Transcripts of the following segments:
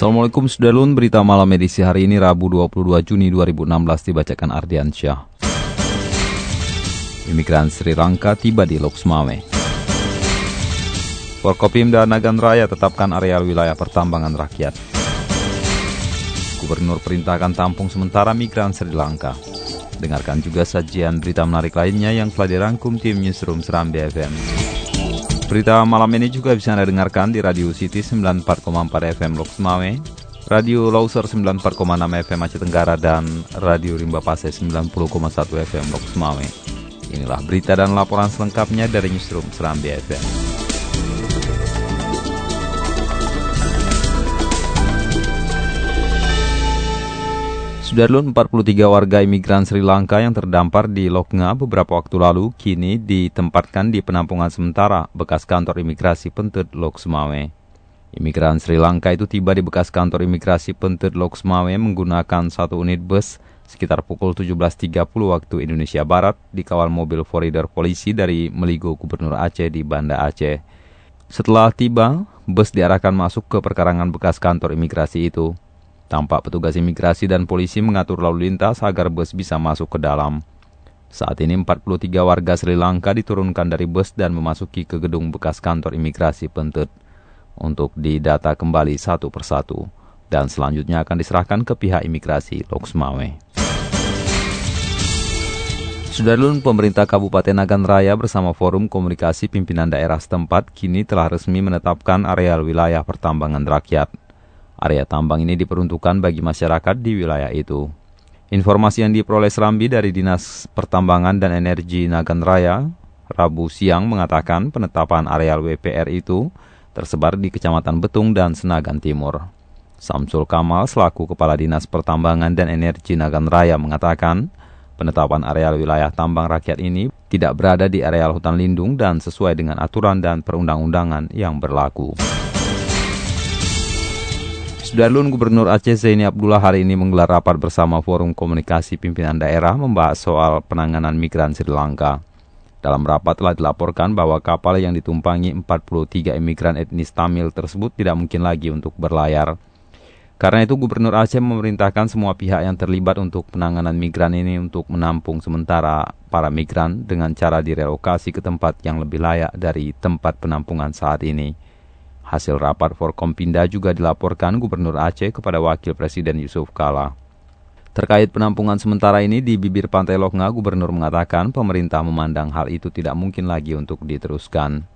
Assalamualaikum Sudarlun, berita malam edisi hari ini Rabu 22 Juni 2016 dibacakan Ardian Syah. Imigran Sri Lanka tiba di Loksmawe. Forkopimda Nagan Raya tetapkan areal wilayah pertambangan rakyat. Gubernur perintahkan tampung sementara migran Sri Lanka. Dengarkan juga sajian berita menarik lainnya yang telah dirangkum tim Newsroom Serambi FM. Berita malam ini juga bisa Anda dengarkan di Radio City 94,4 FM Lok Semawe, Radio Loser 94,6 FM Aceh Tenggara, dan Radio Rimba Pase 90,1 FM Lok Semawe. Inilah berita dan laporan selengkapnya dari Newsroom Serambi FM. Sudarlun 43 warga imigran Sri Lanka yang terdampar di Loknga beberapa waktu lalu kini ditempatkan di penampungan sementara bekas kantor imigrasi Pentut Lok Sumawe. Imigran Sri Lanka itu tiba di bekas kantor imigrasi Pentut Lok Sumawe menggunakan satu unit bus sekitar pukul 17.30 waktu Indonesia Barat dikawal mobil foreider polisi dari Meligo Gubernur Aceh di Banda Aceh. Setelah tiba, bus diarahkan masuk ke perkarangan bekas kantor imigrasi itu. Tampak petugas imigrasi dan polisi mengatur lalu lintas agar bus bisa masuk ke dalam. Saat ini 43 warga Sri Lanka diturunkan dari bus dan memasuki ke gedung bekas kantor imigrasi Pentut untuk didata kembali satu persatu dan selanjutnya akan diserahkan ke pihak imigrasi Loksmawe. Sudarlun pemerintah Kabupaten Nagan Raya bersama Forum Komunikasi Pimpinan Daerah setempat kini telah resmi menetapkan areal wilayah pertambangan rakyat. Area tambang ini diperuntukkan bagi masyarakat di wilayah itu. Informasi yang diperoleh Serambi dari Dinas Pertambangan dan Energi Nagan Raya, Rabu siang mengatakan penetapan areal WPR itu tersebar di Kecamatan Betung dan Senagan Timur. Samsul Kamal selaku Kepala Dinas Pertambangan dan Energi Nagan Raya mengatakan, penetapan areal wilayah tambang rakyat ini tidak berada di areal hutan lindung dan sesuai dengan aturan dan perundang-undangan yang berlaku. Sudarlun Gubernur Aceh Zaini Abdullah hari ini menggelar rapat bersama Forum Komunikasi Pimpinan Daerah membahas soal penanganan migran Sri Lanka. Dalam rapat telah dilaporkan bahwa kapal yang ditumpangi 43 imigran etnis Tamil tersebut tidak mungkin lagi untuk berlayar. Karena itu Gubernur Aceh memerintahkan semua pihak yang terlibat untuk penanganan migran ini untuk menampung sementara para migran dengan cara direlokasi ke tempat yang lebih layak dari tempat penampungan saat ini. Hasil rapat Forkompinda juga dilaporkan Gubernur Aceh kepada Wakil Presiden Yusuf Kala. Terkait penampungan sementara ini di bibir Pantai Loknga, Gubernur mengatakan pemerintah memandang hal itu tidak mungkin lagi untuk diteruskan.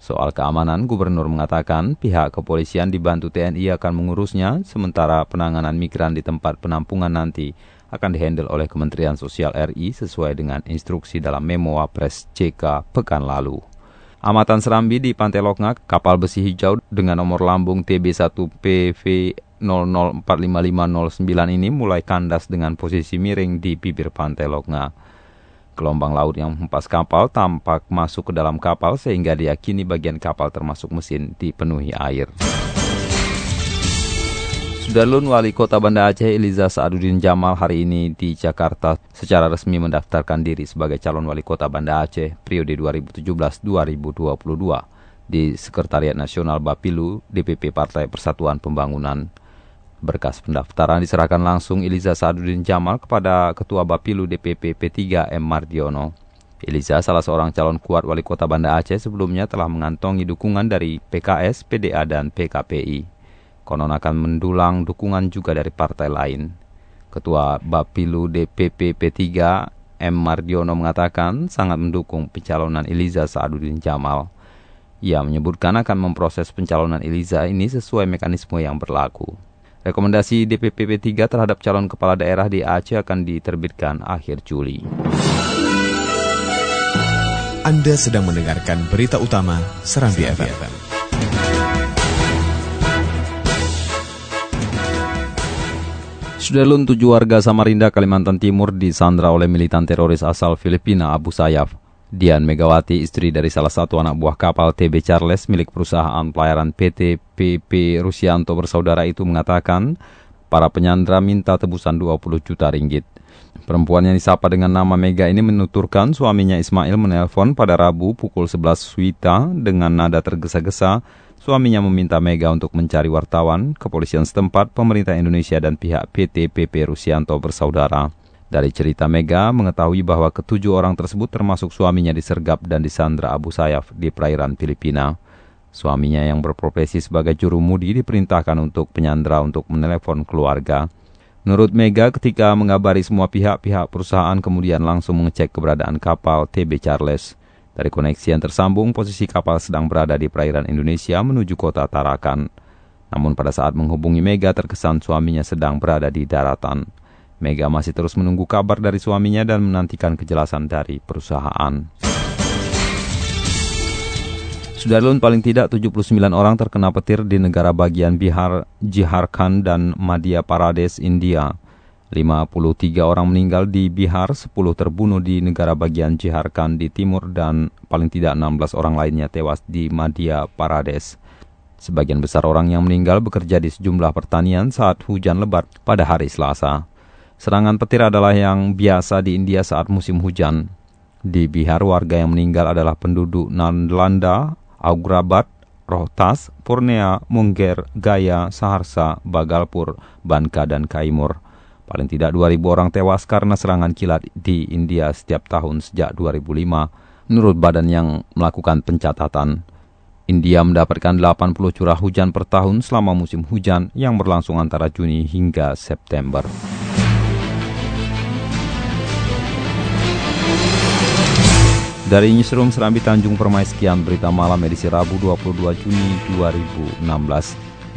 Soal keamanan, Gubernur mengatakan pihak kepolisian dibantu TNI akan mengurusnya, sementara penanganan migran di tempat penampungan nanti akan dihandle oleh Kementerian Sosial RI sesuai dengan instruksi dalam memo Wapres CK pekan lalu. Amatan Serambi di Pantai Loknga, kapal besi hijau dengan nomor lambung TB1PV 004559 ini mulai kandas dengan posisi miring di bibir Pantai Loknga. Gelombang laut yang menghempas kapal tampak masuk ke dalam kapal sehingga diyakini bagian kapal termasuk mesin dipenuhi air. Sudarlun Wali Kota Banda Aceh Eliza Saaduddin Jamal hari ini di Jakarta secara resmi mendaftarkan diri sebagai calon Wali Kota Banda Aceh periode 2017-2022 di Sekretariat Nasional Bapilu DPP Partai Persatuan Pembangunan. Berkas pendaftaran diserahkan langsung Eliza Saaduddin Jamal kepada Ketua Bapilu DPP P3 M. Mardiono. Eliza, salah seorang calon kuat Wali Kota Banda Aceh sebelumnya telah mengantongi dukungan dari PKS, PDA, dan PKPI konon akan mendulang dukungan juga dari partai lain. Ketua Bapilu DPP P3 M. Mardiono mengatakan sangat mendukung pencalonan Eliza Saaduddin Jamal. Ia menyebutkan akan memproses pencalonan Eliza ini sesuai mekanisme yang berlaku. Rekomendasi DPP P3 terhadap calon kepala daerah di Aceh akan diterbitkan akhir Juli. Anda sedang mendengarkan berita utama Serambi FM. Sudarlun tujuh warga Samarinda, Kalimantan Timur disandra oleh militan teroris asal Filipina Abu Sayyaf. Dian Megawati, istri dari salah satu anak buah kapal TB Charles milik perusahaan pelayaran PT PP Rusianto bersaudara itu mengatakan para penyandra minta tebusan 20 juta ringgit. Perempuan yang disapa dengan nama Mega ini menuturkan suaminya Ismail menelpon pada Rabu pukul 11 Wita dengan nada tergesa-gesa. Suaminya meminta Mega untuk mencari wartawan, kepolisian setempat, pemerintah Indonesia, dan pihak PT PP Rusianto bersaudara. Dari cerita Mega, mengetahui bahwa ketujuh orang tersebut termasuk suaminya disergap dan disandra Abu Sayyaf di perairan Filipina. Suaminya yang berprofesi sebagai juru mudi diperintahkan untuk penyandra untuk menelepon keluarga. Menurut Mega, ketika mengabari semua pihak, pihak perusahaan kemudian langsung mengecek keberadaan kapal TB Charles. Dari koneksi yang tersambung, posisi kapal sedang berada di perairan Indonesia menuju kota Tarakan. Namun pada saat menghubungi Mega terkesan suaminya sedang berada di daratan. Mega masih terus menunggu kabar dari suaminya dan menantikan kejelasan dari perusahaan. Sudarlun paling tidak 79 orang terkena petir di negara bagian Bihar, Jharkhand, dan Madhya Pradesh, India. 53 orang meninggal di Bihar, 10 terbunuh di negara bagian Jharkhand di timur, dan paling tidak 16 orang lainnya tewas di Madhya Pradesh. Sebagian besar orang yang meninggal bekerja di sejumlah pertanian saat hujan lebat pada hari Selasa. Serangan petir adalah yang biasa di India saat musim hujan. Di Bihar, warga yang meninggal adalah penduduk Nalanda, Aurabat, Rohtas, Purnea, Mungger, Gaya, Saharsa, Bagalpur, Banka, dan Kaimur. Paling tidak 2.000 orang tewas karena serangan kilat di India setiap tahun sejak 2005, menurut badan yang melakukan pencatatan. India mendapatkan 80 curah hujan per tahun selama musim hujan yang berlangsung antara Juni hingga September. Dari Newsroom Serambi Tanjung Permai sekian berita malam edisi Rabu 22 Juni 2016.